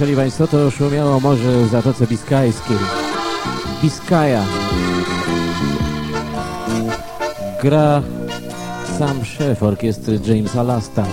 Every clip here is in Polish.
Słyszeli Państwo, to szumiało morze w Zatoce Biskajskiej. Biskaja. Gra sam szef orkiestry Jamesa Lasta.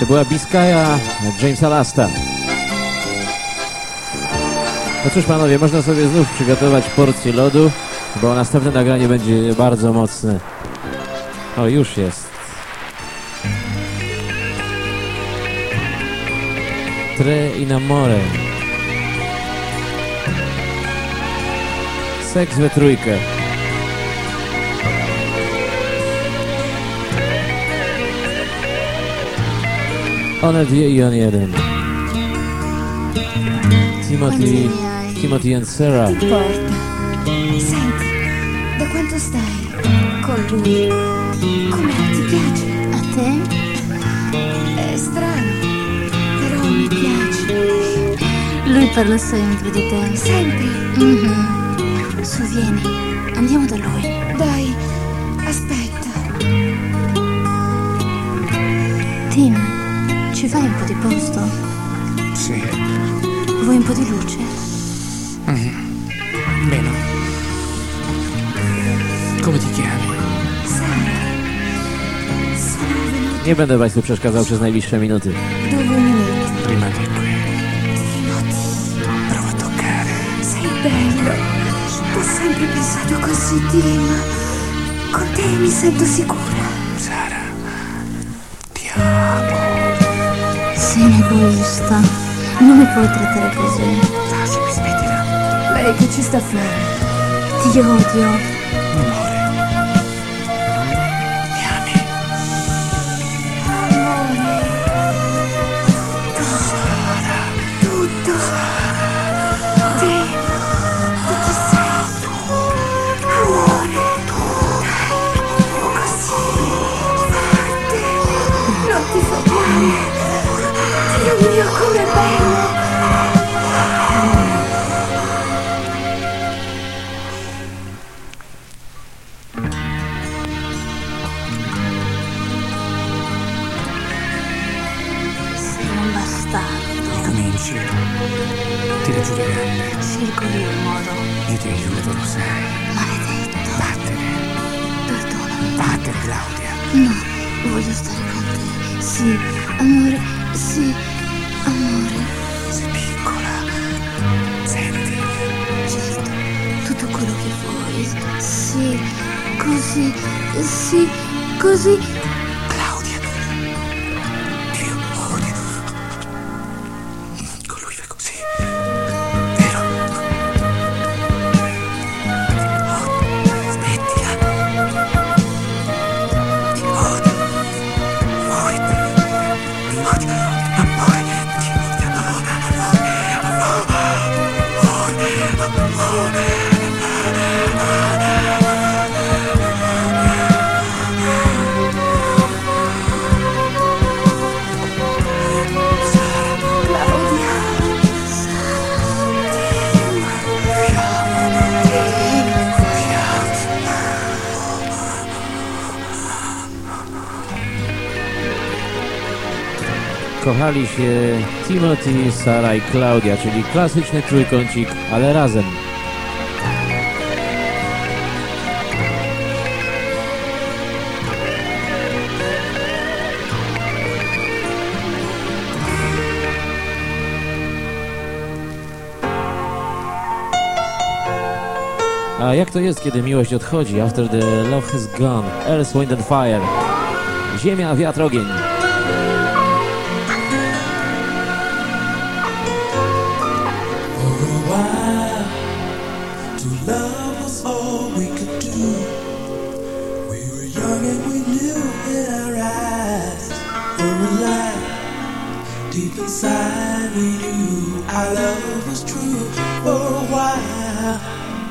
To była Biskaja Jamesa Lasta. No cóż panowie, można sobie znów przygotować porcję lodu, bo następne nagranie będzie bardzo mocne. O, już jest. Tre in amore. Seks we trójkę. One dwie i on jeden. Timothy, Timothy and Sarah. Ti porta. Senti, da quanto stai con lui? Com'è? Ti piace? A te? È strano, però mi piace. Lui parla sempre di te. Sempre? Mhm. Su, vieni. Andiamo da lui. Fai un po' di posto? Sì. Vuoi un po' di luce? Bene. Come ti chiami? Nie będę Państwu przeszkadzał przez najbliższe minuty. Rimani qui. Prova a toccare. sei bello. Ho sempre pensato così, Tim. Con te mi sento sicura. egoista. Non mi puoi trattare così. Ah, Taci, mi smettila. Lei che ci sta a fare? Ti odio. Dio, com'è bello! Ecco, ti rigiurerai. Cerco io il modo. Io ti aiuto, lo sai. Maledetto. Vattene. Perdonami. Vattene, Claudia. No, voglio stare con te. Sì, amore, sì. quello che vuoi. Sì, così, sì, così. kochali się Timothy, Sara i Claudia, czyli klasyczny trójkącik, ale razem. A jak to jest, kiedy miłość odchodzi? After the love has gone, Earth, Wind and Fire. Ziemia, wiatr, ogień.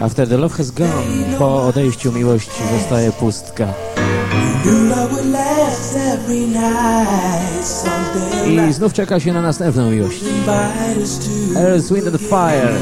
After the love has gone, po odejściu miłości zostaje pustka. I znów czeka się na następną miłość. Earth, Wind and Fire.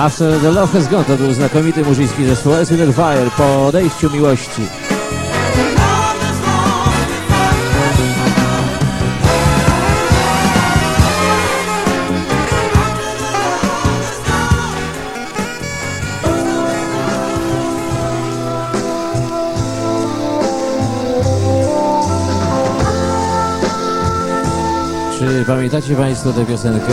After the Love Has Gone to był znakomity murzyński zespół Earth Fire po odejściu miłości. Czy pamiętacie Państwo tę piosenkę?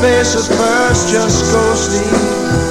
faces first, just go sleep.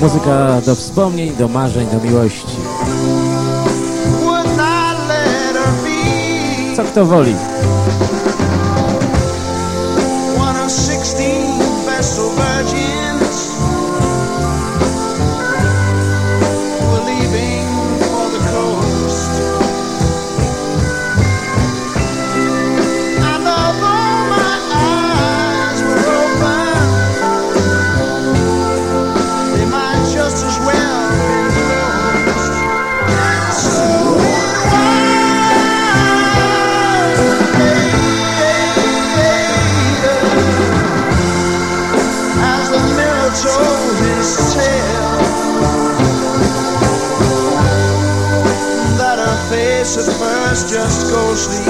Muzyka do wspomnień, do marzeń, do miłości. Co kto woli. just, just go sleep.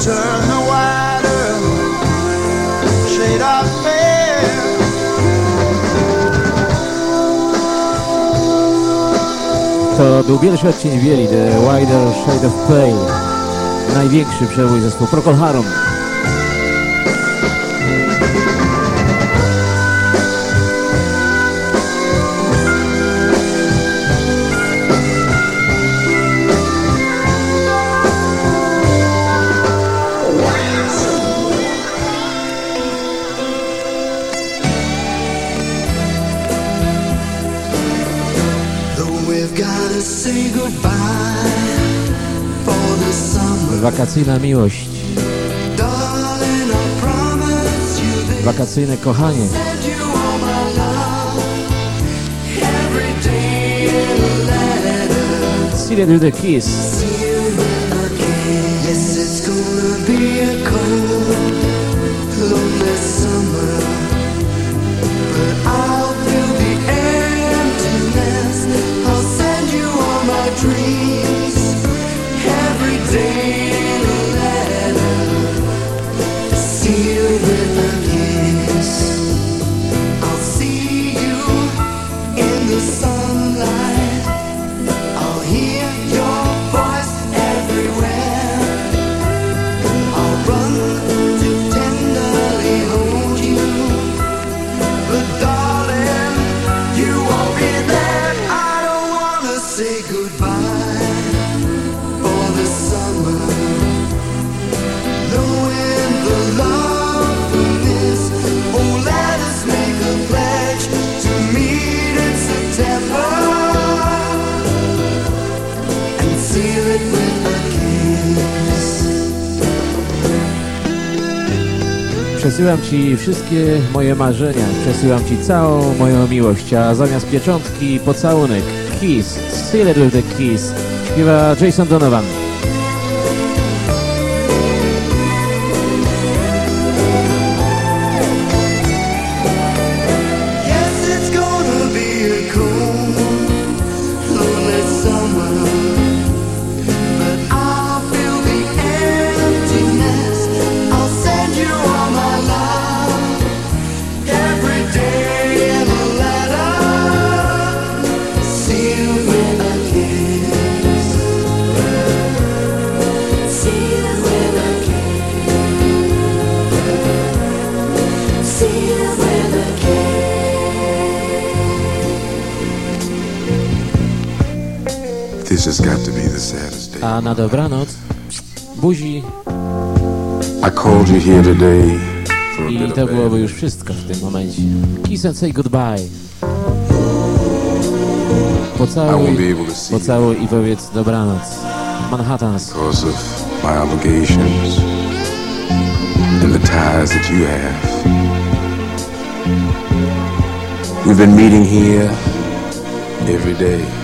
Turn the wider shade. To był pierwszy odcień Wieli, The Wider Shade of Pale. Największy przebój zespołu Procol Harum. Wakacyjna miłość. Wakacyjne kochanie. Seated with kiss. Przesyłam Ci wszystkie moje marzenia, przesyłam Ci całą moją miłość, a zamiast pieczątki pocałunek, kiss, seal it with the kiss, śpiewa Jason Donovan. A na dobranoc buzi I called you here today for a i bit of to byłoby już wszystko w tym momencie. Kiss and say goodbye. Pocałuj, be able to see you pocałuj i powiedz dobranoc. Manhattans. because of my obligations and the ties that you have. We've been meeting here every day.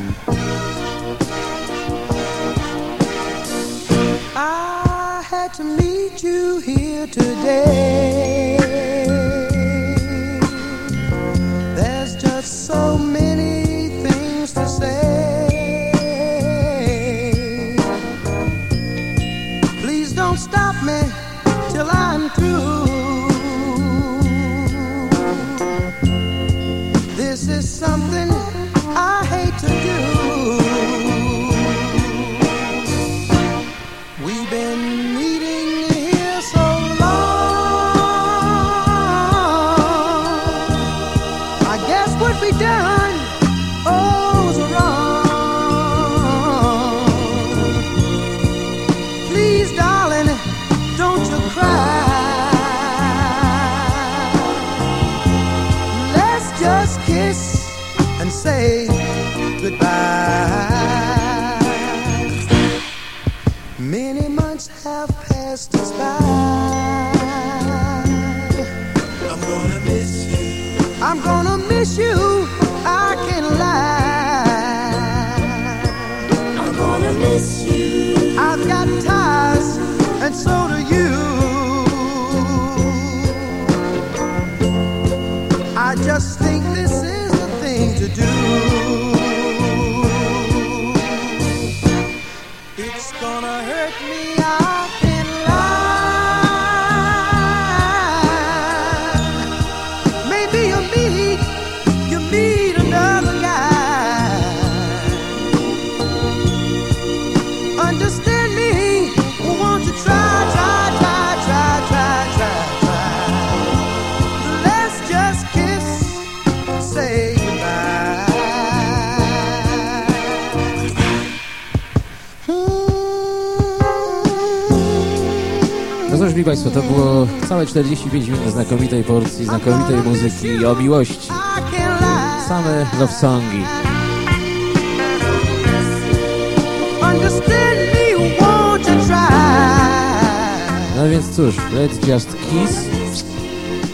To meet you here today. Say goodbye. Many months have passed us by. No mi Państwo, to było całe 45 minut znakomitej porcji, znakomitej muzyki o miłości. I can lie. Same love songi. No więc cóż, let's just kiss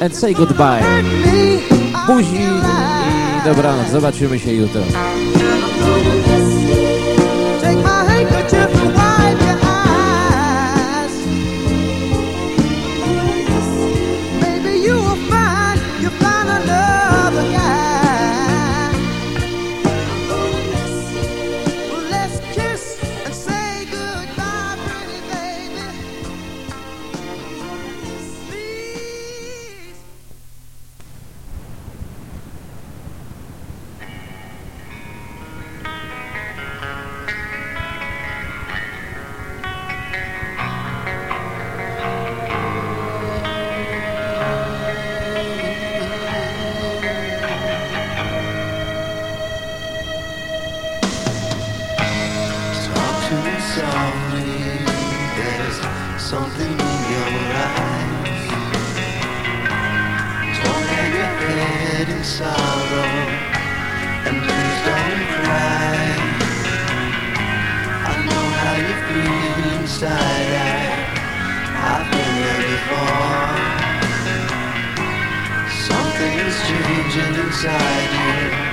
and say goodbye. Buzi i dobranoc. Zobaczymy się jutro. Inside you.